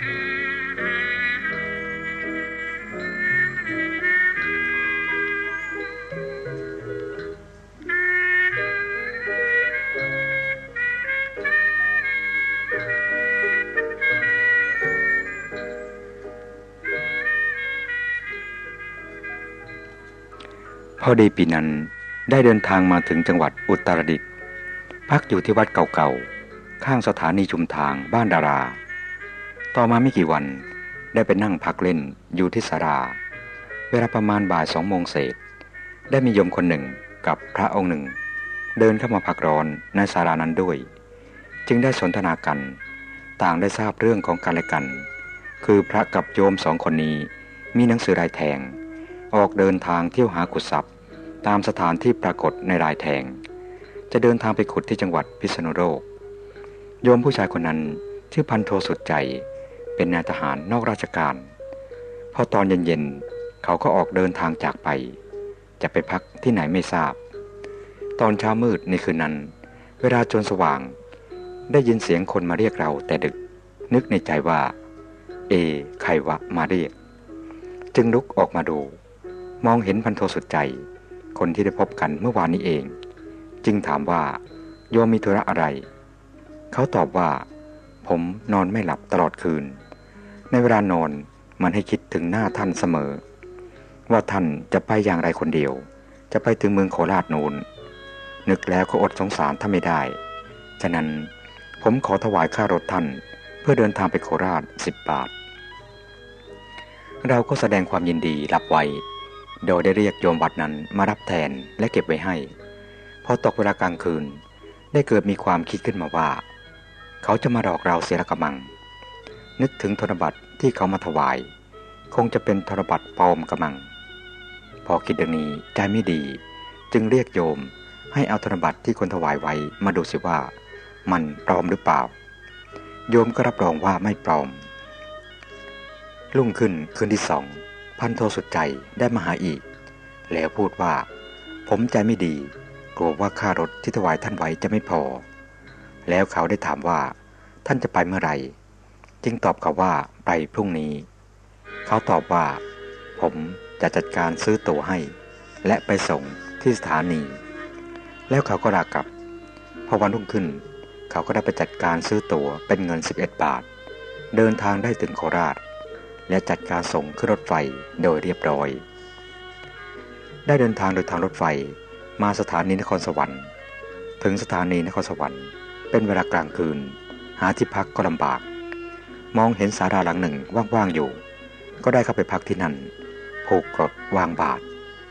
พอดีปีนั้นได้เดินทางมาถึงจังหวัดอุตรดิตถ์พักอยู่ที่วัดเก่าๆ ข้างสถานีชุมทางบ้านดารา ต่อมาไม่กี่วันได้ไปนั่งพักเล่นอยู่ที่สารา เวลาประมาณบ่ายสองโมงเศษ ได้มีโยมคนหนึ่งกับพระองค์หนึ่ง เดินเข้ามาพักร้อนในสารานั้นด้วย จึงได้สนทนากัน ต่างได้ทราบเรื่องของกันและกัน คือพระกับโยมสองคนนี้มีหนังสือรายแทง ออกเดินทางเที่ยวหาขุดทรัพย์ ตามสถานที่ปรากฏในรายแทง จะเดินทางไปขุดที่จังหวัดพิษณุโลกโยมผู้ชายคนนั้นชื่อพันโทสุดใจ เป็นนายทหารนอกราชการ พอตอนเย็นๆเขาก็ออกเดินทางจากไป จะไปพักที่ไหนไม่ทราบ ตอนเช้ามืดในคืนนั้น เวลาจนสว่าง ได้ยินเสียงคนมาเรียกเราแต่ดึก นึกในใจว่า เอใครวะมาเรียก จึงลุกออกมาดู มองเห็นพันโทสุดใจ คนที่ได้พบกันเมื่อวานนี้เอง จึงถามว่าโยมมีธุระอะไร เขาตอบว่า ผมนอนไม่หลับตลอดคืน ในเวลานอนมันให้คิดถึงหน้าท่านเสมอ ว่าท่านจะไปอย่างไรคนเดียว จะไปถึงเมืองโคราชนูนนึกแล้วก็อดสงสารท่านไม่ได้ ฉะนั้นผมขอถวายค่ารถท่านเพื่อเดินทางไปโคราชสิบบาท เราก็แสดงความยินดีรับไว้ โดยได้เรียกโยมวัดนั้นมารับแทนและเก็บไว้ให้ พอตกเวลากลางคืน ได้เกิดมีความคิดขึ้นมาว่า เขาจะมาหลอกเราเสียละกมัง นึกถึงธนบัตรที่เขามาถวาย คงจะเป็นธนบัตรปลอมกำมัง พอคิดดังนี้ใจไม่ดี จึงเรียกโยมให้เอาธนบัตรที่คนถวายไว้มาดูสิว่า มันปลอมหรือเปล่า โยมก็รับรองว่าไม่ปลอมรุ่งขึ้นคืนที่สองพันโทสุดใจได้มาหาอีก แล้วพูดว่า ผมใจไม่ดีกลัวว่าค่ารถที่ถวายท่านไว้จะไม่พอ แล้วเขาได้ถามว่า ท่านจะไปเมื่อไหร่ จึงตอบเขาว่าไปพรุ่งนี้ เขาตอบว่า ผมจะจัดการซื้อตั๋วให้ และไปส่งที่สถานี แล้วเขาก็ลากลับ พอวันรุ่งขึ้น เขาก็ได้ไปจัดการซื้อตั๋วเป็นเงิน 11 บาท เดินทางได้ถึงโคราช และจัดการส่งขึ้นรถไฟโดยเรียบร้อย ได้เดินทางโดยทางรถไฟมาสถานีนครสวรรค์ ถึงสถานีนครสวรรค์ เป็นเวลากลางคืน หาที่พักก็ลำบาก มองเห็นศาลาหลังหนึ่งว่างๆอยู่ ก็ได้เข้าไปพักที่นั่นผูกกรดวางบาท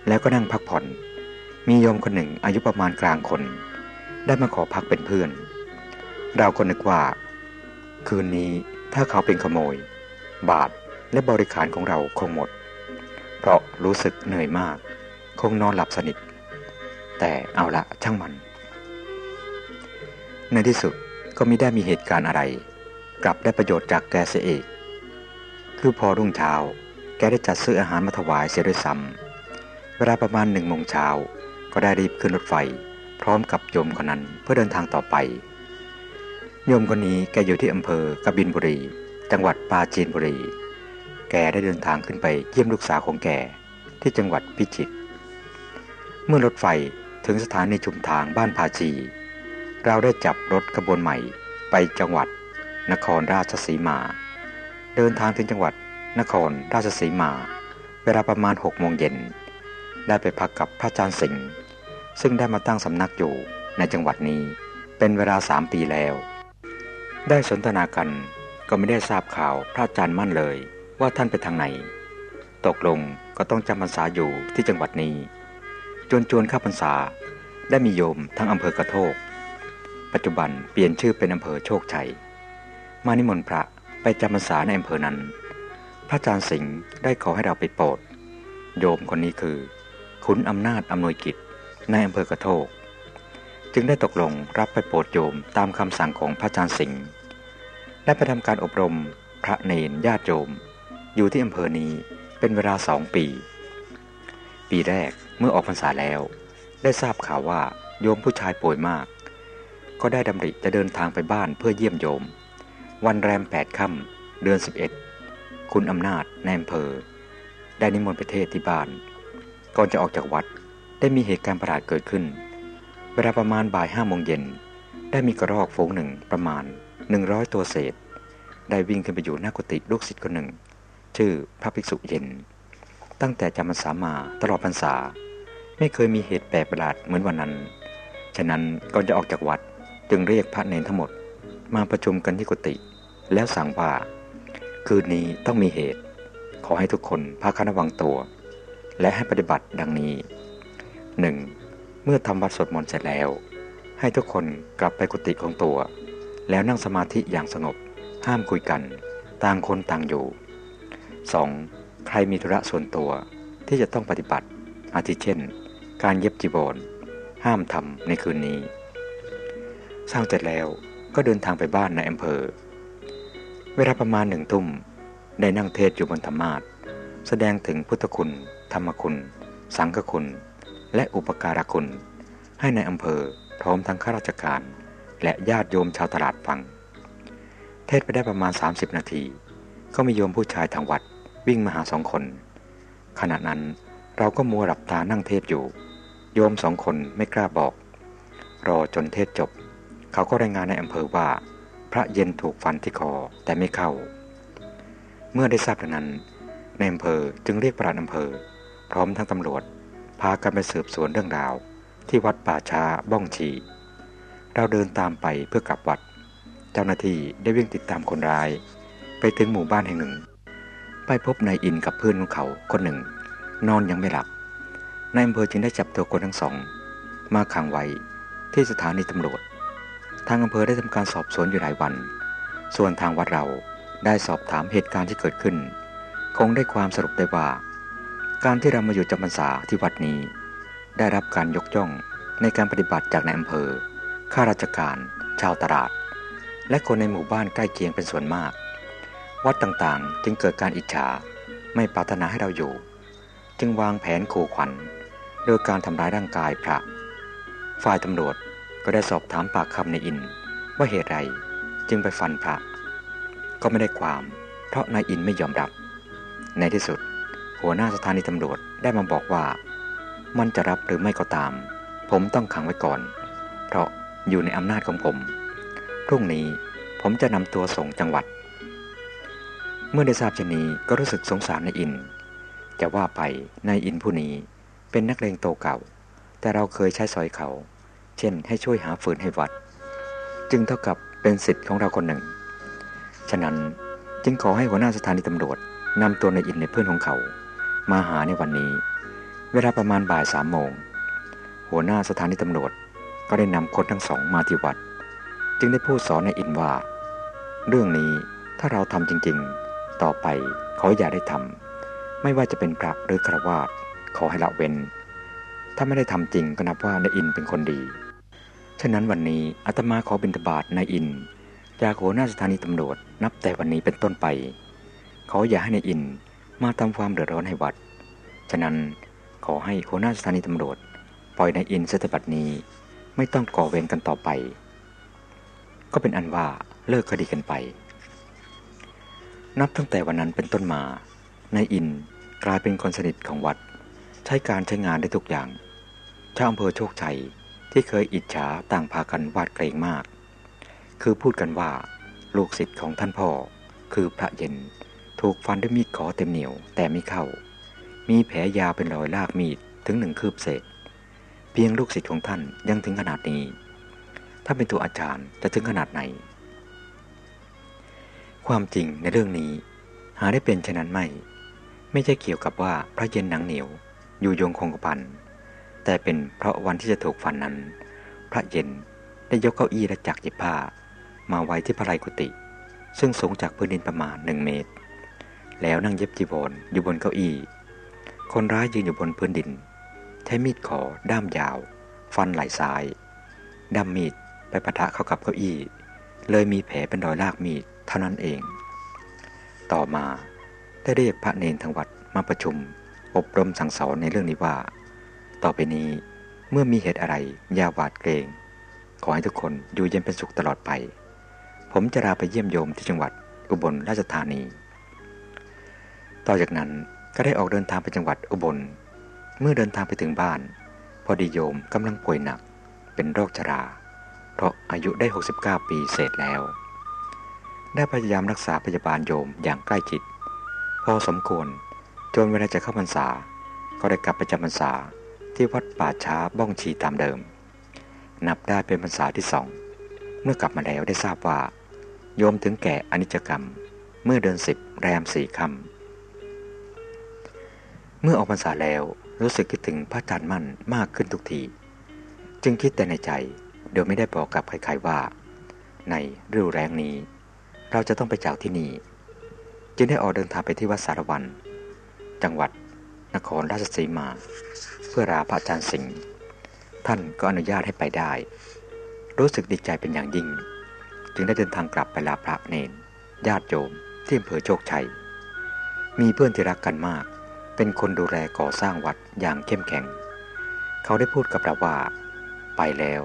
แล้วก็นั่งพักผ่อน มีโยมคนหนึ่งอายุประมาณกลางคน ได้มาขอพักเป็นเพื่อน เราก็นึกว่า คืนนี้ถ้าเขาเป็นขโมย บาทและบริขารของเราคงหมด เพราะรู้สึกเหนื่อยมาก คงนอนหลับสนิท แต่เอาละช่างมัน ในที่สุดก็ไม่ได้มีเหตุการณ์อะไร กลับได้ประโยชน์จากแกเสียเองคือพอรุ่งเช้า แกได้จัดซื้ออาหารมาถวายเสียด้วยซ้ำเวลาประมาณหนึ่งโมงเช้าก็ได้รีบขึ้นรถไฟ พร้อมกับโยมคนนั้นเพื่อเดินทางต่อไป โยมคนนี้แกอยู่ที่อำเภอกบินบุรี จังหวัดปราจีนบุรี แกได้เดินทางขึ้นไปเยี่ยมลูกสาวของแกที่จังหวัดพิจิตร เมื่อรถไฟถึงสถานีชุมทางบ้านพาจีเราได้จับรถขบวนใหม่ไปจังหวัด นครราชสีมา เดินทางถึงจังหวัดนครราชสีมา เวลาประมาณหกโมงเย็น ได้ไปพักกับพระอาจารย์สิงห์ซึ่งได้มาตั้งสำนักอยู่ในจังหวัดนี้เป็นเวลาสามปีแล้ว ได้สนทนากันก็ไม่ได้ทราบข่าวพระอาจารย์มั่นเลยว่าท่านไปทางไหน ตกลงก็ต้องจำพรรษาอยู่ที่จังหวัดนี้ จนจวนข้าพรรษาได้มีโยมทั้งอำเภอกระโทก ปัจจุบันเปลี่ยนชื่อเป็นอำเภอโชคชัย มานิมนต์พระไปจำพรรษาในอำเภอนั้น พระอาจารย์สิงห์ได้ขอให้เราไปโปรด โยมคนนี้คือขุนอำนาจอำนวยกิจในอำเภอกระโทก จึงได้ตกลงรับไปโปรดโยมตามคำสั่งของพระอาจารย์สิงห์และไปทำการอบรมพระเนนญาติโยม อยู่ที่อำเภอนี้เป็นเวลาสองปี ปีแรกเมื่อออกพรรษาแล้ว ได้ทราบข่าวว่าโยมผู้ชายป่วยมาก ก็ได้ดำริจะเดินทางไปบ้านเพื่อเยี่ยมโยม วันแรมแปดค่ำเดือน 11 คุณอำนาจในอำเภอ ได้นิมนต์ไปเทศที่บ้าน ก่อนจะออกจากวัดได้มีเหตุการณ์ประหลาดเกิดขึ้น เวลาประมาณบ่ายห้าโมงเย็น ได้มีกระรอกฝูงหนึ่งประมาณ 100 ตัวเศษ ได้วิ่งขึ้นไปอยู่หน้ากุฏิลูกศิษย์คนหนึ่ง ชื่อพระภิกษุเย็น ตั้งแต่จำพรรษามาตลอดพรรษา ไม่เคยมีเหตุแปลกประหลาดเหมือนวันนั้น ฉะนั้นก่อนจะออกจากวัดจึงเรียกพระเนนทั้งหมด มาประชุมกันที่กุฏิ แล้วสั่งว่า คืนนี้ต้องมีเหตุ ขอให้ทุกคนพาคันระวังตัว และให้ปฏิบัติดังนี้ 1. เมื่อทำวัดสวดมนต์เสร็จแล้ว ให้ทุกคนกลับไปกุฏิของตัว แล้วนั่งสมาธิอย่างสงบ ห้ามคุยกัน ต่างคนต่างอยู่ 2. ใครมีธุระส่วนตัวที่จะต้องปฏิบัติ อาทิเช่น การเย็บจีบรห้ามทำในคืนนี้ สร้างเสร็จแล้วก็เดินทางไปบ้านในอำเภอ เวลาประมาณหนึ่งทุ่มได้นั่งเทศอยู่บนธรรมาทแสดงถึงพุทธคุณ ธรรมคุณ สังฆคุณ และอุปการะคุณ ให้ในอำเภอพร้อมทั้งข้าราชการ และญาติโยมชาวตลาดฟัง เทศไปได้ประมาณ 30 นาที ก็มีโยมผู้ชายทางวัดวิ่งมาหาสองคน ขณะนั้นเราก็มัวหลับตานั่งเทศอยู่ โยมสองคนไม่กล้าบอก รอจนเทศจบ เขาก็รายงานในอำเภอว่า พระเย็นถูกฟันที่คอแต่ไม่เข้า เมื่อได้ทราบดังนั้นในอำเภอจึงเรียกปราดอำเภอ พร้อมทั้งตำรวจ พากันไปสืบสวนเรื่องราว ที่วัดป่าช้าบ้องชีเราเดินตามไปเพื่อกลับวัด เจ้าหน้าที่ได้วิ่งติดตามคนร้าย ไปถึงหมู่บ้านแห่งหนึ่ง ไปพบนายอินกับเพื่อนของเขาคนหนึ่ง นอนยังไม่หลับนายอำเภอจึงได้จับตัวคนทั้งสอง มาขังไว้ที่สถานีตำรวจ ทางอำเภอได้ทำการสอบสวนอยู่หลายวัน ส่วนทางวัดเราได้สอบถามเหตุการณ์ที่เกิดขึ้น คงได้ความสรุปได้ว่า การที่เรามาอยู่จำพรรษาที่วัดนี้ ได้รับการยกย่องในการปฏิบัติจากในอำเภอ ข้าราชการ ชาวตลาด และคนในหมู่บ้านใกล้เคียงเป็นส่วนมาก วัดต่างๆจึงเกิดการอิจฉา ไม่ปรารถนาให้เราอยู่ จึงวางแผนขู่ขวัญโดยการทำร้ายร่างกายพระ ฝ่ายตำรวจ ก็ได้สอบถามปากคำในอินว่าเหตุไรจึงไปฟันพระ ก็ไม่ได้ความเพราะนายอินไม่ยอมรับ ในที่สุด หัวหน้าสถานีตำรวจได้มาบอกว่า มันจะรับหรือไม่ก็ตาม ผมต้องขังไว้ก่อน เพราะอยู่ในอำนาจของผม พรุ่งนี้ผมจะนำตัวส่งจังหวัด เมื่อได้ทราบเช่นนี้ก็รู้สึกสงสารนายอิน จะว่าไปนายอินผู้นี้เป็นนักเลงโตเก่า แต่เราเคยใช้สอยเขา เช่น ให้ช่วยหาฟืนให้วัด จึงเท่ากับเป็นสิทธิ์ของเราคนหนึ่ง ฉะนั้นจึงขอให้หัวหน้าสถานีตำรวจนำตัวนายอินในเพื่อนของเขา มาหาในวันนี้ เวลาประมาณบ่ายสามโมง หัวหน้าสถานีตำรวจก็ได้นำคนทั้งสองมาที่วัด จึงได้พูดสอนนายอินว่า เรื่องนี้ถ้าเราทำจริงๆ ต่อไปขออย่าได้ทำไม่ว่าจะเป็นพระหรือครวาสขอให้ละเว้น ถ้าไม่ได้ทำจริงก็นับว่านายอินเป็นคนดี ฉะนั้นวันนี้อาตมาขอบิณฑบาตนายอินจากหัวหน้าสถานีตำรวจนับแต่วันนี้เป็นต้นไป ขออย่าให้นายอินมาทำความเดือดร้อนให้วัด ฉะนั้นขอให้หัวหน้าสถานีตำรวจ ปล่อยนายอินเสถบัดนี้ไม่ต้องก่อเวรกันต่อไป ก็เป็นอันว่าเลิกคดีกันไป นับตั้งแต่วันนั้นเป็นต้นมานายอินกลายเป็นคนสนิทของวัด ใช้การใช้งานได้ทุกอย่างชาวอำเภอโชคชัย ที่เคยอิจฉาต่างพากันวาดเกรงมาก คือพูดกันว่า ลูกศิษย์ของท่านพ่อ คือพระเย็น ถูกฟันด้วยมีดขอเต็มเหนียวแต่ไม่เข้า มีแผลยาวเป็นรอยลากมีดถึงหนึ่งคืบเศษ เพียงลูกศิษย์ของท่านยังถึงขนาดนี้ ถ้าเป็นตัวอาจารย์จะถึงขนาดไหน ความจริงในเรื่องนี้ หาได้เป็นเช่นนั้นไม่ ไม่ใช่เกี่ยวกับว่าพระเย็นหนังเหนียวอยู่ยงคงกระพัน แต่เป็นเพราะวันที่จะถูกฟันนั้น พระเย็นได้ยกเก้าอี้และจักรเย็บผ้า มาไว้ที่พระไรกุฏิซึ่งสูงจากพื้นดินประมาณหนึ่งเมตร แล้วนั่งเย็บจีวรออยู่บนเก้าอี้ คนร้ายยืนอยู่บนพื้นดิน ใช้มีดขอด้ามยาว ฟันไหล่ซ้าย ด้ามมีดไปปะทะเข้ากับเก้าอี้ เลยมีแผลเป็นรอยลากมีดเท่านั้นเอง ต่อมาได้เรียกพระเนนทางวัดมาประชุม อบรมสั่งสอนในเรื่องนี้ว่า ต่อไปนี้เมื่อมีเหตุอะไรอย่าหวาดเกรง ขอให้ทุกคนอยู่เย็นเป็นสุขตลอดไป ผมจะลาไปเยี่ยมโยมที่จังหวัดอุบลราชธานี ต่อจากนั้นก็ได้ออกเดินทางไปจังหวัดอุบล เมื่อเดินทางไปถึงบ้าน พอดีโยมกำลังป่วยหนัก เป็นโรคชรา เพราะอายุได้ 69 ปีเศษแล้ว ได้พยายามรักษาพยาบาลโยมอย่างใกล้ชิด พอสมควรจนเวลาจะเข้าพรรษา ก็ได้กลับไปจำพรรษา ที่วัดป่าช้าบ้องชีตามเดิม นับได้เป็นพรรษาที่สอง เมื่อกลับมาแล้วได้ทราบว่า โยมถึงแก่อนิจกรรม เมื่อเดือนสิบแรมสี่คำเมื่อออกพรรษาแล้วรู้สึกคิดถึงพระอาจารย์มั่นมากขึ้นทุกที จึงคิดแต่ในใจโดยไม่ได้บอกกับใครๆว่า ในฤดูแรงนี้ เราจะต้องไปจากที่นี่จึงได้ออกเดินทางไปที่วัดสารวัน จังหวัดนครราชสีมา เพื่อราพระอาจารย์สิงห์ท่านก็อนุญาตให้ไปได้ รู้สึกดีใจเป็นอย่างยิ่ง จึงได้เดินทางกลับไปลาพระเนนญาติโยมที่อำเภอโชคชัย มีเพื่อนที่รักกันมาก เป็นคนดูแลก่อสร้างวัดอย่างเข้มแข็ง เขาได้พูดกับเราว่า ไปแล้ว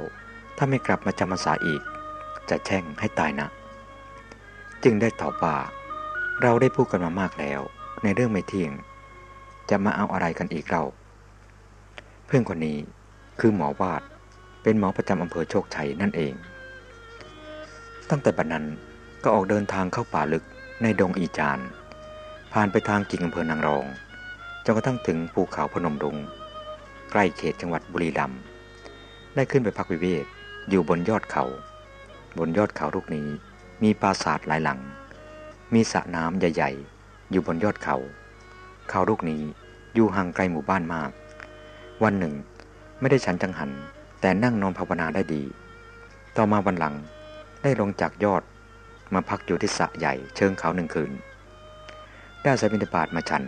ถ้าไม่กลับมาจำพรรษาอีก จะแช่งให้ตายนะ จึงได้ตอบว่า เราได้พูดกันมามากแล้ว ในเรื่องไม่เที่ยง จะมาเอาอะไรกันอีกเรา เพื่อนคนนี้คือหมอวาดเป็นหมอประจำอำเภอโชคชัยนั่นเอง ตั้งแต่บัดนั้นก็ออกเดินทางเข้าป่าลึกในดงอีจาน ผ่านไปทางกิ่งอำเภอนางรองจนกระทั่งถึงภูเขาพนมรุงใกล้เขตจังหวัดบุรีรัมย์ได้ขึ้นไปพักวิเวกอยู่บนยอดเขา บนยอดเขาลูกนี้มีปราสาทหลายหลัง มีสระน้ำใหญ่ ๆ อยู่บนยอดเขา เขาลูกนี้อยู่ห่างไกลหมู่บ้านมาก วันหนึ่ง ไม่ได้ฉันจังหัน แต่นั่งนอนภาวนาได้ดี ต่อมาวันหลังได้ลงจากยอด มาพักอยู่ที่สระใหญ่เชิงเขาหนึ่งคืน ได้อาศัยบิณฑบาตมาฉัน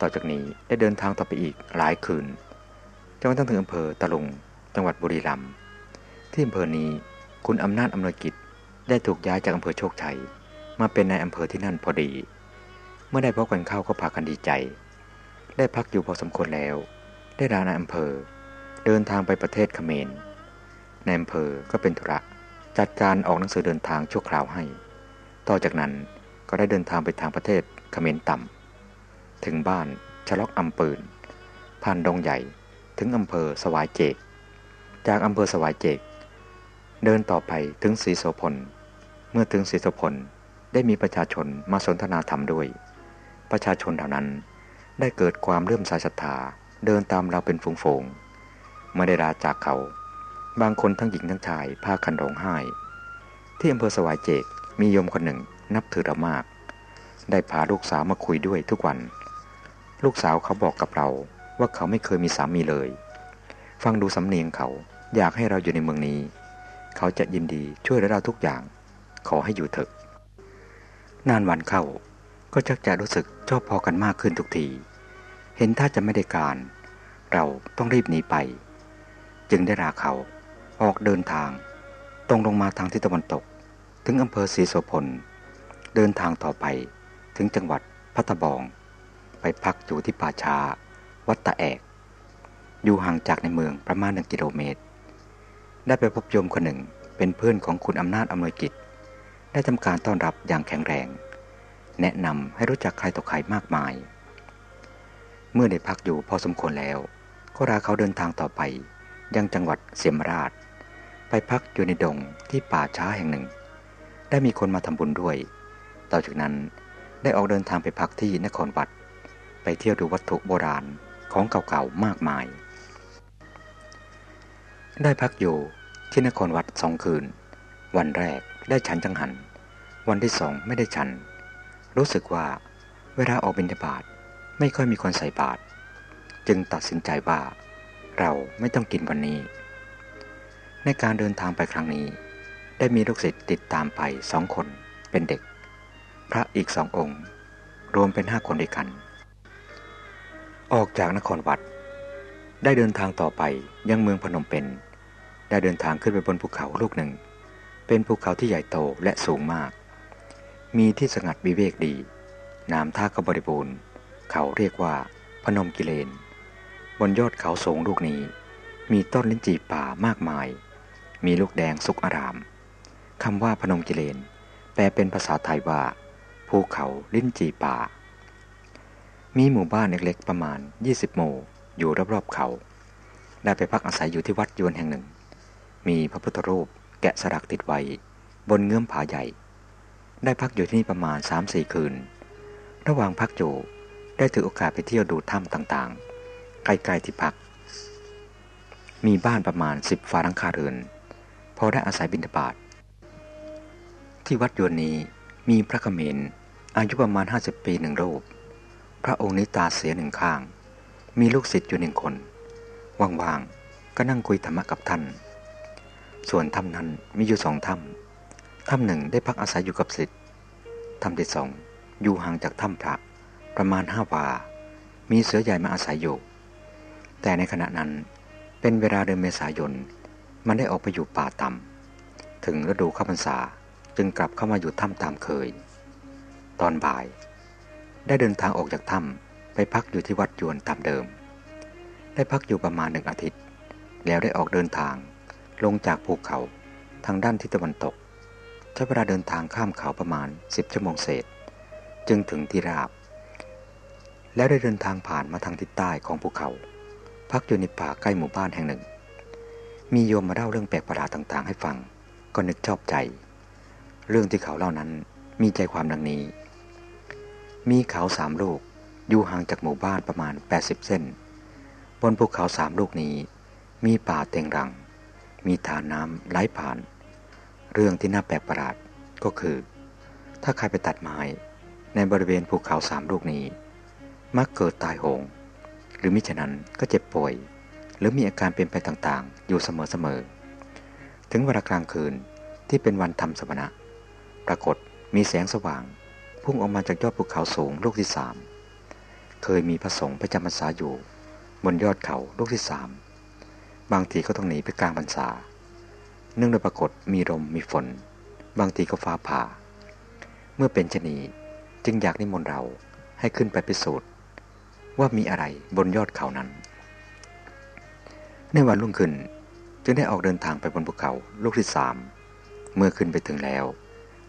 ต่อจากนี้ได้เดินทางต่อไปอีกหลายคืนจนกระทั่งถึงอำเภอตะลุง จังหวัดบุรีรัมย์ที่อำเภอนี้คุณอำนาจอำนวยกิจได้ถูกย้ายจากอำเภอโชคชัย มาเป็นนายอำเภอที่นั่นพอดี เมื่อได้พบกันเข้าก็พากันดีใจ ได้พักอยู่พอสมควรแล้ว ได้ลานายอำเภอ เดินทางไปประเทศเขมรนายอำเภอก็เป็นธุระจัดการออกหนังสือเดินทางชั่วคราวให้ ต่อจากนั้นก็ได้เดินทางไปทางประเทศเขมรต่ำ ถึงบ้านชะลอกอำปืน ผ่านดงใหญ่ถึงอำเภอสวายเจก จากอำเภอสวายเจก เดินต่อไปถึงศรีโสพล เมื่อถึงศรีโสพลได้มีประชาชนมาสนทนาธรรมด้วย ประชาชนเหล่านั้นได้เกิดความเลื่อมใสศรัทธา เดินตามเราเป็นฝูงๆไม่ได้ลาจากเขา บางคนทั้งหญิงทั้งชายพากันร้องไห้ ที่อำเภอสวายเจกมีโยมคนหนึ่งนับถือเรามาก ได้พาลูกสาวมาคุยด้วยทุกวัน ลูกสาวเขาบอกกับเราว่าเขาไม่เคยมีสามีเลย ฟังดูสำเนียงเขาอยากให้เราอยู่ในเมืองนี้ เขาจะยินดีช่วยเหลือเราทุกอย่าง ขอให้อยู่เถอะนานวันเข้าก็ชักจะรู้สึกชอบพอกันมากขึ้นทุกที เห็นถ้าจะไม่ได้การ เราต้องรีบหนีไป จึงได้ราเขาออกเดินทาง ตรงลงมาทางทิศตะวันตก ถึงอำเภอศรีโสพล เดินทางต่อไปถึงจังหวัดพัทบอง ไปพักอยู่ที่ป่าช้า วัดตะแอก อยู่ห่างจากในเมืองประมาณหนึ่งกิโลเมตร ได้ไปพบโยมคนหนึ่งเป็นเพื่อนของคุณอำนาจอำนวยกิจ ได้ทำการต้อนรับอย่างแข็งแรง แนะนำให้รู้จักใครต่อใครมากมาย เมื่อได้พักอยู่พอสมควรแล้ว ก็ราเขาเดินทางต่อไป ยังจังหวัดเสียมราช ไปพักอยู่ในดงที่ป่าช้าแห่งหนึ่ง ได้มีคนมาทำบุญด้วย ต่อจากนั้นได้ออกเดินทางไปพักที่นครวัด ไปเที่ยวดูวัตถุโบราณของเก่าๆมากมาย ได้พักอยู่ที่นครวัดสองคืน วันแรกได้ฉันจังหัน วันที่สองไม่ได้ฉัน รู้สึกว่าเวลาออกบิณฑบาต ไม่ค่อยมีคนใส่บาตรจึงตัดสินใจว่า เราไม่ต้องกินวันนี้ ในการเดินทางไปครั้งนี้ ได้มีลูกศิษย์ติดตามไปสองคนเป็นเด็ก พระอีกสององค์ รวมเป็นห้าคนด้วยกัน ออกจากนครวัด ได้เดินทางต่อไปยังเมืองพนมเปญได้เดินทางขึ้นไปบนภูเขาลูกหนึ่ง เป็นภูเขาที่ใหญ่โตและสูงมาก มีที่สงัดวิเวกดี น้ำท่าก็บริบูรณ์ เขาเรียกว่าพนมกิเลน บนยอดเขาสูงลูกนี้ มีต้นลิ้นจี่ป่ามากมาย มีลูกแดงสุกอารามคำว่าพนมกิเลน แปลเป็นภาษาไทยว่า ภูเขาลิ้นจี่ป่า มีหมู่บ้านเล็กๆประมาณ 20 หมู่อยู่รอบๆเขา ได้ไปพักอาศัยอยู่ที่วัดยวนแห่งหนึ่ง มีพระพุทธรูปแกะสลักติดไว้บนเงื่อมผาใหญ่ ได้พักอยู่ที่นี่ประมาณ 3-4 คืน ระหว่างพักอยู่ ได้ถือโอกาสไปเที่ยวดูถ้ำต่างๆ ใกล้ๆที่พัก มีบ้านประมาณ10ฟารังคาเรือนพอได้อาศัยบิณฑบาตที่วัดยวนนี้มีพระเขมรอายุประมาณ 50 ปีหนึ่งรูป พระองค์นี้ตาเสียหนึ่งข้าง มีลูกศิษย์อยู่หนึ่งคน ว่างๆ ก็นั่งคุยธรรมะกับท่าน ส่วนถ้ำนั้นมีอยู่สองถ้ำถ้ำหนึ่งได้พักอาศัยอยู่กับศิษย์ถ้ำที่สองอยู่ห่างจากถ้ำพระ ประมาณห้าวา มีเสือใหญ่มาอาศัยอยู่ แต่ในขณะนั้นเป็นเวลาเดือนเมษายน มันได้ออกไปอยู่ป่าต่ำ ถึงฤดูเข้าพรรษาจึงกลับเข้ามาอยู่ถ้ำตามเคย ตอนบ่าย ได้เดินทางออกจากถ้ำไปพักอยู่ที่วัดยวนตามเดิม ได้พักอยู่ประมาณหนึ่งอาทิตย์ แล้วได้ออกเดินทางลงจากภูเขาทางด้านทิศตะวันตก ใช้เวลาเดินทางข้ามเขาประมาณ 10 ชั่วโมงเศษ จึงถึงที่ราบ แล้วได้เดินทางผ่านมาทางทิศใต้ของภูเขา พักอยู่ในป่าใกล้หมู่บ้านแห่งหนึ่ง มีโยมมาเล่าเรื่องแปลกประหลาดต่างๆ ให้ฟัง ก็นึกชอบใจ เรื่องที่เขาเล่านั้นมีใจความดังนี้ มีเขาสามลูกอยู่ห่างจากหมู่บ้านประมาณ 80 เส้น บนภูเขาสามลูกนี้ มีป่าเต็งรัง มีทานน้ำไหลผ่าน เรื่องที่น่าแปลกประหลาดก็คือ ถ้าใครไปตัดไม้ในบริเวณภูเขาสามลูกนี้ มักเกิดตายโหง หรือมิฉะนั้นก็เจ็บป่วย หรือมีอาการเป็นไปต่างๆ อยู่เสมอๆ ถึงเวลากลางคืนที่เป็นวันทำสมณะ ปรากฏมีแสงสว่าง พุ่งออกมาจากยอดภูเขาสูงลูกที่สามเคยมีพระสงฆ์ประจำพรรษาอยู่ บนยอดเขาลูกที่สามบางทีก็ต้องหนีไปกลางพรรษา เนื่องโดยปรากฏมีลมมีฝน บางทีก็ฟ้าผ่า เมื่อเป็นชนีจึงอยากนิมนต์เราให้ขึ้นไปพิสูจน์ ว่ามีอะไรบนยอดเขานั้น ในวันรุ่งขึ้นจึงได้ออกเดินทางไปบนภูเขาลูกที่สามเมื่อขึ้นไปถึงแล้ว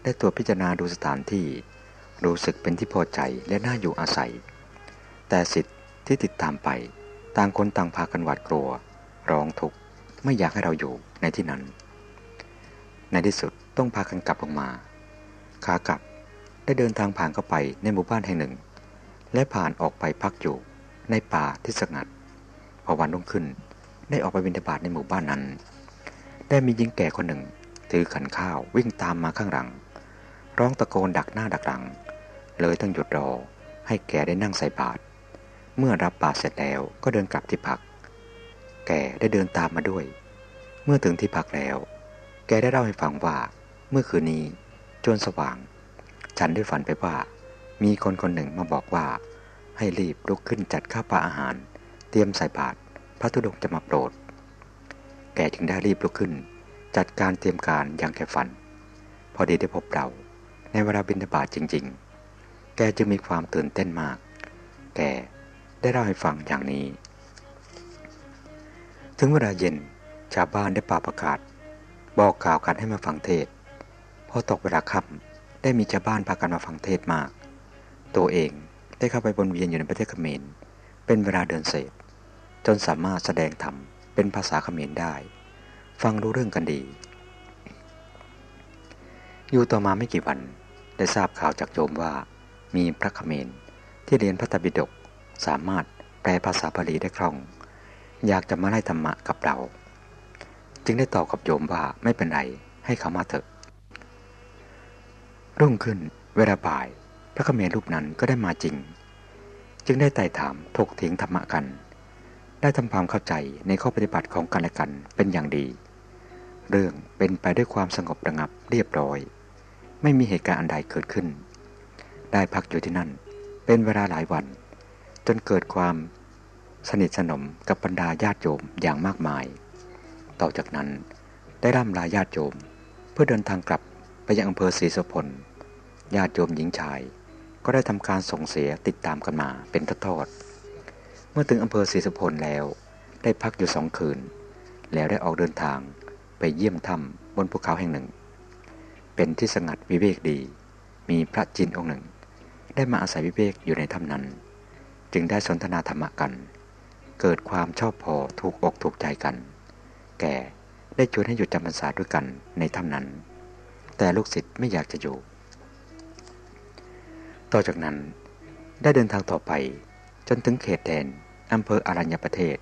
ได้ตัวพิจารณาดูสถานที่ รู้สึกเป็นที่พอใจและน่าอยู่อาศัย แต่สิทธิ์ที่ติดตามไป ต่างคนต่างพากันหวาดกลัว ร้องทุกข์ไม่อยากให้เราอยู่ในที่นั้น ในที่สุดต้องพากันกลับออกมาขากลับได้เดินทางผ่านเข้าไปในหมู่บ้านแห่งหนึ่ง และผ่านออกไปพักอยู่ในป่าที่สงัด พอวันรุ่งขึ้นได้ออกไปบินทบาทในหมู่บ้านนั้น ได้มีหญิงแก่คนหนึ่ง ถือขันข้าววิ่งตามมาข้างหลัง ร้องตะโกนดักหน้าดักหลัง เลยต้องหยุดรอให้แกได้นั่งใส่บาตรเมื่อรับบาตรเสร็จแล้วก็เดินกลับที่พัก แกได้เดินตามมาด้วย เมื่อถึงที่พักแล้ว แกได้เล่าให้ฟังว่า เมื่อคืนนี้จนสว่าง ฉันได้ฝันไปว่า มีคนคนหนึ่งมาบอกว่า ให้รีบลุกขึ้นจัดข้าวปลาอาหาร เตรียมใส่บาตรพระธุดงจะมาโปรด แกจึงได้รีบลุกขึ้น จัดการเตรียมการอย่างแกฝัน พอดีได้พบเราในเวลาบินบาตจริง ๆ แกจึงมีความตื่นเต้นมาก แกได้เล่าให้ฟังอย่างนี้ ถึงเวลาเย็นชาวบ้านได้ป่าประกาศ บอกกล่าวกันให้มาฟังเทศพอตกเวลาค่ำได้มีชาวบ้านพากันมาฟังเทศมาก ตัวเองได้เข้าไปบนเวียนอยู่ในประเทศเขมร เป็นเวลาเดินเศษ จนสามารถแสดงธรรมเป็นภาษาเขมรได้ ฟังรู้เรื่องกันดี อยู่ต่อมาไม่กี่วันได้ทราบข่าวจากโยมว่า มีพระเขมรที่เรียนพระตบิดกสามารถแปลภาษาบาลีได้คล่อง อยากจะมาไล่ธรรมะกับเรา จึงได้ตอบกับโยมว่าไม่เป็นไรให้เขามาเถอะ รุ่งขึ้นเวลาบ่าย พระเมรรูปนั้นก็ได้มาจริง จึงได้ไต่ถามถกเถิงธรรมะกัน ได้ทำความเข้าใจในข้อปฏิบัติของกันและกันเป็นอย่างดี เรื่องเป็นไปด้วยความสงบระงับเรียบร้อย ไม่มีเหตุการณ์อันใดเกิดขึ้น ได้พักอยู่ที่นั่น เป็นเวลาหลายวัน จนเกิดความสนิทสนมกับบรรดาญาติโยมอย่างมากมาย ต่อจากนั้นได้ร่ำลาญาติโยม เพื่อเดินทางกลับไปยังอำเภอศรีสุพลญาติโยมหญิงชาย ก็ได้ทำการส่งเสียติดตามกันมาเป็นทอดๆเมื่อถึงอำเภอศรีสุพลแล้ว ได้พักอยู่สองคืน แล้วได้ออกเดินทางไปเยี่ยมถ้ำบนภูเขาแห่งหนึ่ง เป็นที่สงัดวิเวกดี มีพระจินองค์หนึ่ง ได้มาอาศัยวิเวกอยู่ในถ้ำนั้น จึงได้สนทนาธรรมะกัน เกิดความชอบพอถูกอกถูกใจกัน แก่ได้ชวนให้หยุดจำพรรษาด้วยกันในถ้ำนั้น แต่ลูกศิษย์ไม่อยากจะอยู่ ต่อจากนั้นได้เดินทางต่อไปจนถึงเขตแดนอำเภออารัญญประเทศ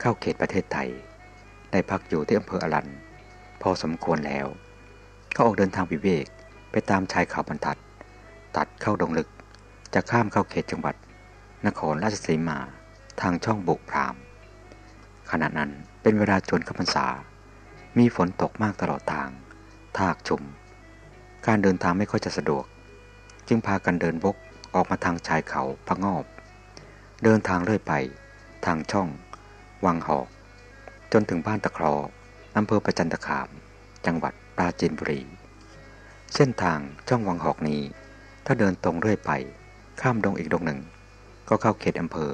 เข้าเขตประเทศไทย ได้พักอยู่ที่อำเภออรัญพอสมควรแล้ว ก็ออกเดินทางวิเวกไปตามชายเขาบรรทัด ตัดเข้าดงลึก จะข้ามเข้าเขตจังหวัด นครราชสีมาทางช่องบุกพราม ขณะนั้นเป็นเวลาจนขพรรษา มีฝนตกมากตลอดทาง ทากชุม การเดินทางไม่ค่อยจะสะดวก จึงพากันเดินบกออกมาทางชายเขาพะงอบ เดินทางเรื่อยไป ทางช่อง วังหอก จนถึงบ้านตะครออำเภอประจันตคาม จังหวัดปราจีนบุรี เส้นทางช่องวังหอกนี้ ถ้าเดินตรงเรื่อยไป ข้ามดงอีกดงหนึ่ง ก็เข้าเขตอำเภอ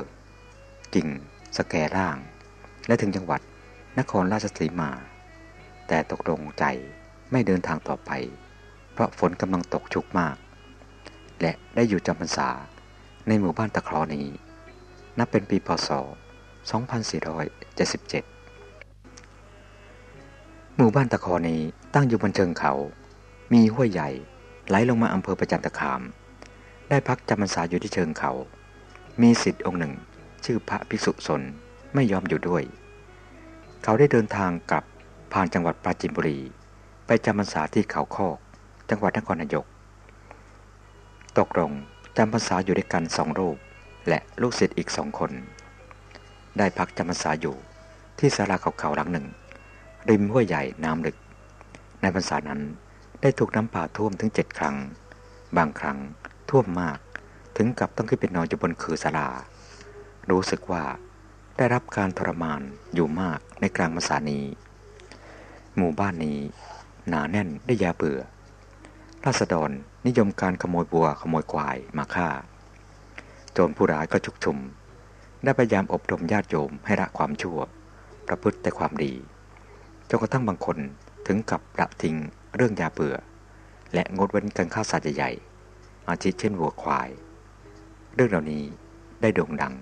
กิ่ง สแกร่าง และถึงจังหวัดนครราชสีมา แต่ตกลงใจไม่เดินทางต่อไป เพราะฝนกำลังตกชุกมาก และได้อยู่จำพรรษาในหมู่บ้านตะครอนี้ นับเป็นปีพศ 2477 หมู่บ้านตะคอนี้ตั้งอยู่บนเชิงเขา มีห้วยใหญ่ไหลลงมาอำเภอประจันตคาม ได้พักจำพรรษาอยู่ที่เชิงเขา มีสิทธิ์องค์หนึ่ง ชื่อพระภิกษุสนไม่ยอมอยู่ด้วย เขาได้เดินทางกลับผ่านจังหวัดปราจีนบุรี ไปจำพรรษาที่เขาคอก จังหวัดนครนายก ตกลงจำพรรษาอยู่ด้วยกันสองรูป และลูกศิษย์อีกสองคน ได้พักจำพรรษาอยู่ที่ศาลาเขาๆหลังหนึ่ง ริมห้วยใหญ่น้ำลึก ในพรรษานั้นได้ถูกน้ำป่าท่วมถึงเจ็ดครั้ง บางครั้งท่วมมากถึงกับต้องขึ้นไปนอนอยู่บนคือศาลา รู้สึกว่าได้รับการทรมานอยู่มากในกลางพรรษานี้ หมู่บ้านนี้หนาแน่นได้ยยาเบื่อราษฎร นิยมการขโมยบัวขโมยควายมาฆ่า โจรผู้ร้ายก็ชุกชุม ได้พยายามอบรมญาติโยมให้ละความชั่ว ประพฤติแต่ความดี จนกระทั่งบางคนถึงกับละทิ้งเรื่องยาเบื่อ และงดเว้นการฆ่าสัตว์ใหญ่ๆอาทิเช่นวัวควาย เรื่องเหล่านี้ได้โด่งดัง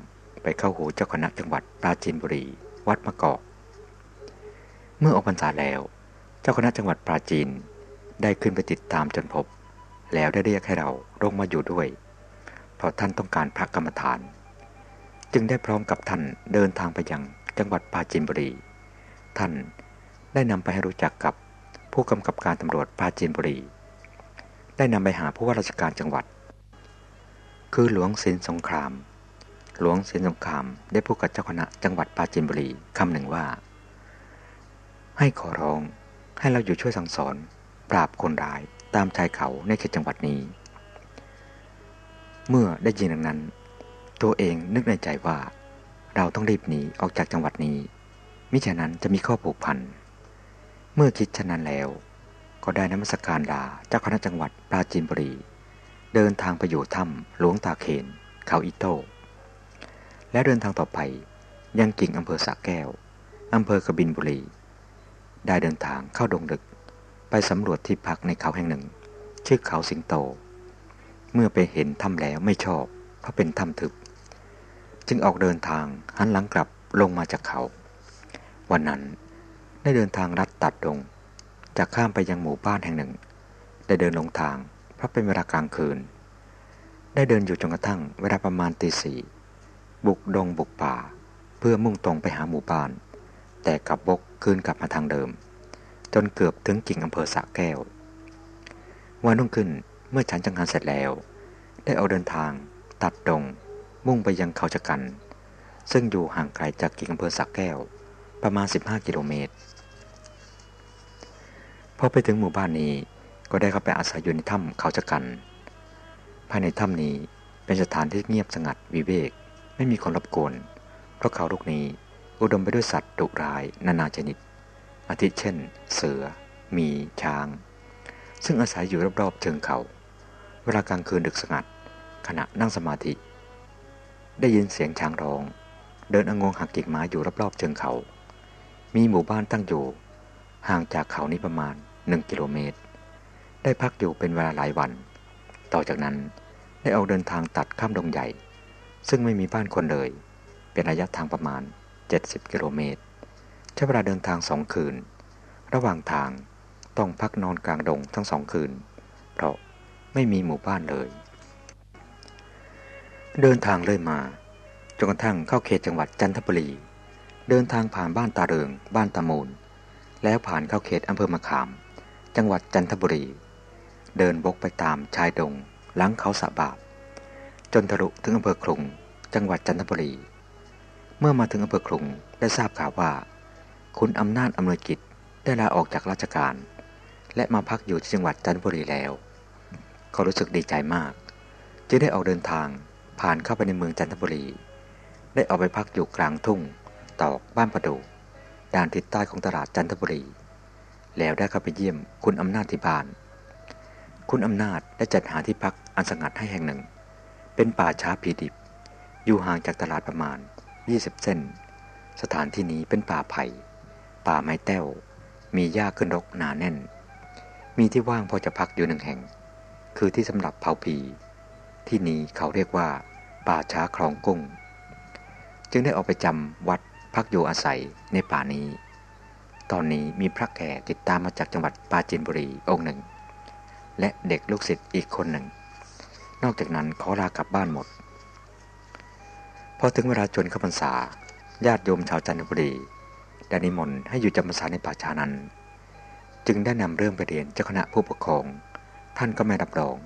ไปเข้าหูเจ้าคณะจังหวัดปราจีนบุรี วัดมะกอก เมื่อออกพรรษาแล้ว เจ้าคณะจังหวัดปราจีนได้ขึ้นไปติดตามจนพบ แล้วได้เรียกให้เราลงมาอยู่ด้วย เพราะท่านต้องการพระกรรมฐาน จึงได้พร้อมกับท่านเดินทางไปยังจังหวัดปราจีนบุรี ท่านได้นำไปให้รู้จักกับผู้กำกับการตำรวจปราจีนบุรี ได้นำไปหาผู้ว่าราชการจังหวัด คือหลวงศิลสงคราม หลวงศิลสงครามได้พูดกับเจ้าคณะจังหวัดปราจีนบุรีคำหนึ่งว่า ให้ขอร้องให้เราอยู่ช่วยสั่งสอน ปราบคนร้าย ตามชายเขาในเขตจังหวัดนี้ เมื่อได้ยินดังนั้น ตัวเองนึกในใจว่า เราต้องรีบหนีออกจากจังหวัดนี้ มิฉะนั้นจะมีข้อผูกพัน เมื่อคิดฉะนั้นแล้ว ก็ได้นมัสการลาเจ้าคณะจังหวัดปราจีนบุรี เดินทางไปอยู่ถ้ำหลวงตาเขน เขาอิโต้และเดินทางต่อไปยังกิ่งอำเภอสระแก้วอำเภอกบินบุรี ได้เดินทางเข้าดงดึก ไปสำรวจที่พักในเขาแห่งหนึ่ง ชื่อเขาสิงโต เมื่อไปเห็นถ้ำแล้วไม่ชอบเพราะเป็นถ้ำทึบ จึงออกเดินทางหันหลังกลับลงมาจากเขา วันนั้นได้เดินทางลัดตัดดงจากข้ามไปยังหมู่บ้านแห่งหนึ่ง ได้เดินลงทางเพราะเป็นเวลากลางคืน ได้เดินอยู่จนกระทั่งเวลาประมาณตีสี่บุกดงบุกป่า เพื่อมุ่งตรงไปหาหมู่บ้าน แต่กลับบกคืนกลับมาทางเดิม จนเกือบถึงกิ่งอำเภอสระแก้ว วันรุ่งขึ้นเมื่อฉันจังงานเสร็จแล้ว ได้เอาเดินทาง ตัดดง มุ่งไปยังเขาชะกัน ซึ่งอยู่ห่างไกลจากกิ่งอำเภอสระแก้ว ประมาณ 15 กิโลเมตร พอไปถึงหมู่บ้านนี้ก็ได้เข้าไปอาศัยอยู่ในถ้ำเขาชะกัน ภายในถ้ำนี้เป็นสถานที่เงียบสงัดวิเวก ไม่มีคนรบกวน เพราะเขาลูกนี้อุดมไปด้วยสัตว์ดุร้ายนานาชนิด อาทิเช่น เสือ มีช้าง ซึ่งอาศัยอยู่รอบๆเชิงเขา เวลากลางคืนดึกสงัด ขณะนั่งสมาธิ ได้ยินเสียงช้างร้อง เดินองงหักกิ่งไม้อยู่รอบๆเชิงเขา มีหมู่บ้านตั้งอยู่ ห่างจากเขานี้ประมาณหนึ่งกิโลเมตร ได้พักอยู่เป็นเวลาหลายวัน ต่อจากนั้นได้ออกเดินทางตัดข้ามดงใหญ่ ซึ่งไม่มีบ้านคนเลย เป็นระยะทางประมาณ 70 กิโลเมตร ใช้เวลาเดินทางสองคืน ระหว่างทางต้องพักนอนกลางดงทั้งสองคืน เพราะไม่มีหมู่บ้านเลย เดินทางเลยมาจนกระทั่งเข้าเขตจังหวัดจันทบุรี เดินทางผ่านบ้านตาเริง บ้านตามูล แล้วผ่านเข้าเขตอำเภอมะขาม จังหวัดจันทบุรี เดินบกไปตามชายดงหลังเขาสะบาบ จนทะลุถึงอำเภอคลุง จังหวัดจันทบุรี เมื่อมาถึงอำเภอคลุงได้ทราบข่าวว่า คุณอำนาจอำนวยกิจได้ลาออกจากราชการ และมาพักอยู่ที่จังหวัดจันทบุรีแล้ว เขารู้สึกดีใจมาก จึงได้ออกเดินทางผ่านเข้าไปในเมืองจันทบุรี ได้ออกไปพักอยู่กลางทุ่ง ตอกบ้านประดูด้านทิศใต้ของตลาดจันทบุรี แล้วได้เข้าไปเยี่ยมคุณอำนาจที่บ้าน คุณอำนาจได้จัดหาที่พักอันสงัดให้แห่งหนึ่ง เป็นป่าช้าผีดิบ อยู่ห่างจากตลาดประมาณ 20 เส้น สถานที่นี้เป็นป่าไผ่ ป่าไม้แต้ว มีหญ้าขึ้นรกหนาแน่น มีที่ว่างพอจะพักอยู่หนึ่งแห่ง คือที่สำหรับเผาผี ที่นี้เขาเรียกว่า ป่าช้าคลองกุ้ง จึงได้ออกไปจำวัดพักอยู่อาศัยในป่านี้ ตอนนี้มีพระแก่ติดตามมาจากจังหวัดปราจีนบุรีองค์หนึ่ง และเด็กลูกศิษย์อีกคนหนึ่ง นอกจากนั้นขอลากลับบ้านหมดพอถึงเวลาจนเข้าพรรษาญาติโยมชาวจันทบุรี ได้นิมนต์ให้อยู่จำพรรษาในป่าชานั้น จึงได้นำเรื่องไปเรียนเจ้าคณะผู้ปกครอง ท่านก็ไม่รับรอง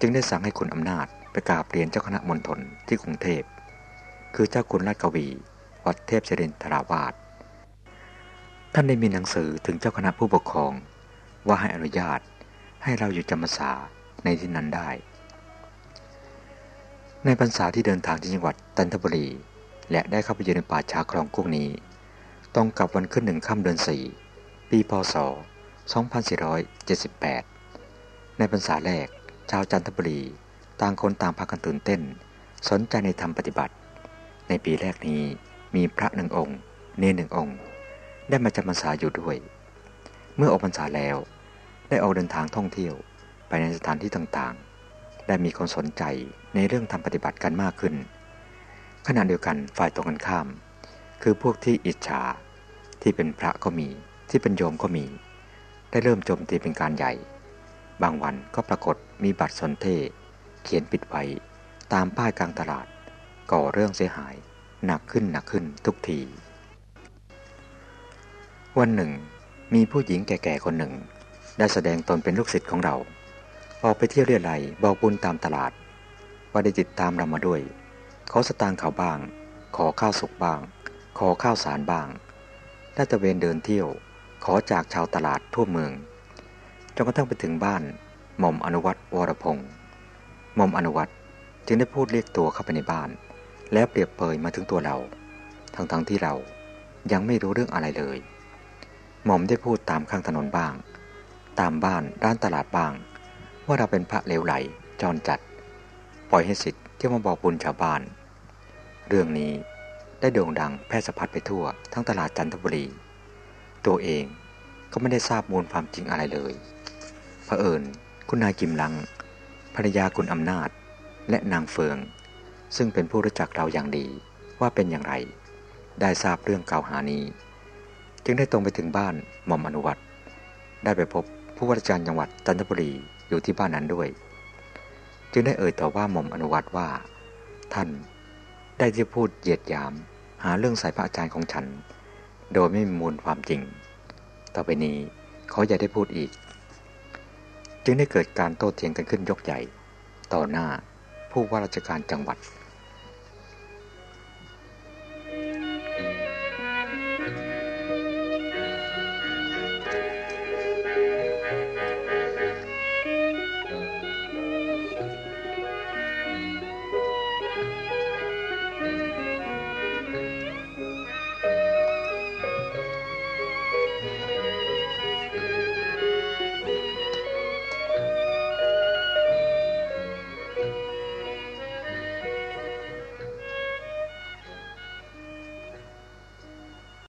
จึงได้สั่งให้คุณอำนาจไปกราบเรียนเจ้าคณะมณฑลที่กรุงเทพ คือเจ้าคุณราชกวี วัดเทพเสรินทราวาสท่านได้มีหนังสือถึงเจ้าคณะผู้ปกครอง ว่าให้อนุญาตให้เราอยู่จำพรรษาในที่นั้นได้ ในพรรษาที่เดินทางที่จังหวัดจันทบุรี และได้เข้าไปอยู่ในป่าช้าคลองกุ้งนี้ รงกับวันขึ้นหนึ่งค่ำเดือนสี่ปีพศ 2478 ในพรรษาแรก ชาวจันทบุรี ต่างคนต่างพากันตื่นเต้น สนใจในธรรมปฏิบัติ ในปีแรกนี้มีพระหนึ่งองค์ เนหนึ่งองค์ ได้มาจำพรรษาอยู่ด้วย เมื่อออกพรรษาแล้ว ได้ออกเดินทางท่องเที่ยวไปในสถานที่ต่างๆ ได้มีคนสนใจในเรื่องธรรมปฏิบัติกันมากขึ้น ขณะเดียวกันฝ่ายตรงกันข้าม คือพวกที่อิจฉา ที่เป็นพระก็มี ที่เป็นโยมก็มี ได้เริ่มโจมตีเป็นการใหญ่ บางวันก็ปรากฏมีบัตรสนเท เขียนปิดไว้ ตามป้ายกลางตลาด ก่อเรื่องเสียหาย หนักขึ้นหนักขึ้นทุกที วันหนึ่ง มีผู้หญิงแก่ๆคนหนึ่ง ได้แสดงตนเป็นลูกศิษย์ของเรา ออกไปเที่ยวเรียรัยบอกบุญตามตลาด ว่าได้ติดตามเรามาด้วยขอสตางค์เขาบ้าง ขอข้าวสุกบ้าง ขอข้าวสารบ้าง ได้ตะเวนเดินเที่ยว ขอจากชาวตลาดทั่วเมือง จนกระทั่งไปถึงบ้าน หม่อมอนุวัตรวรพงศ์หม่อมอนุวัตรจึงได้พูดเรียกตัวเข้าไปในบ้าน แล้วเปรียบเปยมาถึงตัวเรา ทั้งๆทที่เรายังไม่รู้เรื่องอะไรเลย หม่อมได้พูดตามข้างถนนบ้าง ตามบ้านร้านตลาดบ้าง ว่าเราเป็นพระเลวไหลจรจัด ปล่อยให้สิทธิ์ที่มาบอกบุญชาวบ้าน เรื่องนี้ ได้โด่งดังแพร่สะพัดไปทั่วทั้งตลาดจันทบุรี ตัวเองก็ไม่ได้ทราบมูลความจริงอะไรเลยเผอิญคุณนายกิมลัง ภรรยาคุณอำนาจ และนางเฟือง ซึ่งเป็นผู้รู้จักเราอย่างดีว่าเป็นอย่างไร ได้ทราบเรื่องกล่าวหานี้ จึงได้ตรงไปถึงบ้านหม่อมอนุวัตได้ไปพบผู้ว่าราชการจังหวัดจันทบุรีอยู่ที่บ้านนั้นด้วย จึงได้เอ่ยต่อว่าหม่อมอนุวัตว่า ท่าน ได้ที่พูดเหยียดหยาม หาเรื่องใส่พระอาจารย์ของฉัน โดยไม่มีมูลความจริง ต่อไปนี้เขาอย่าได้พูดอีก จึงได้เกิดการโต้เถียงกันขึ้นยกใหญ่ ต่อหน้าผู้ว่าราชการจังหวัด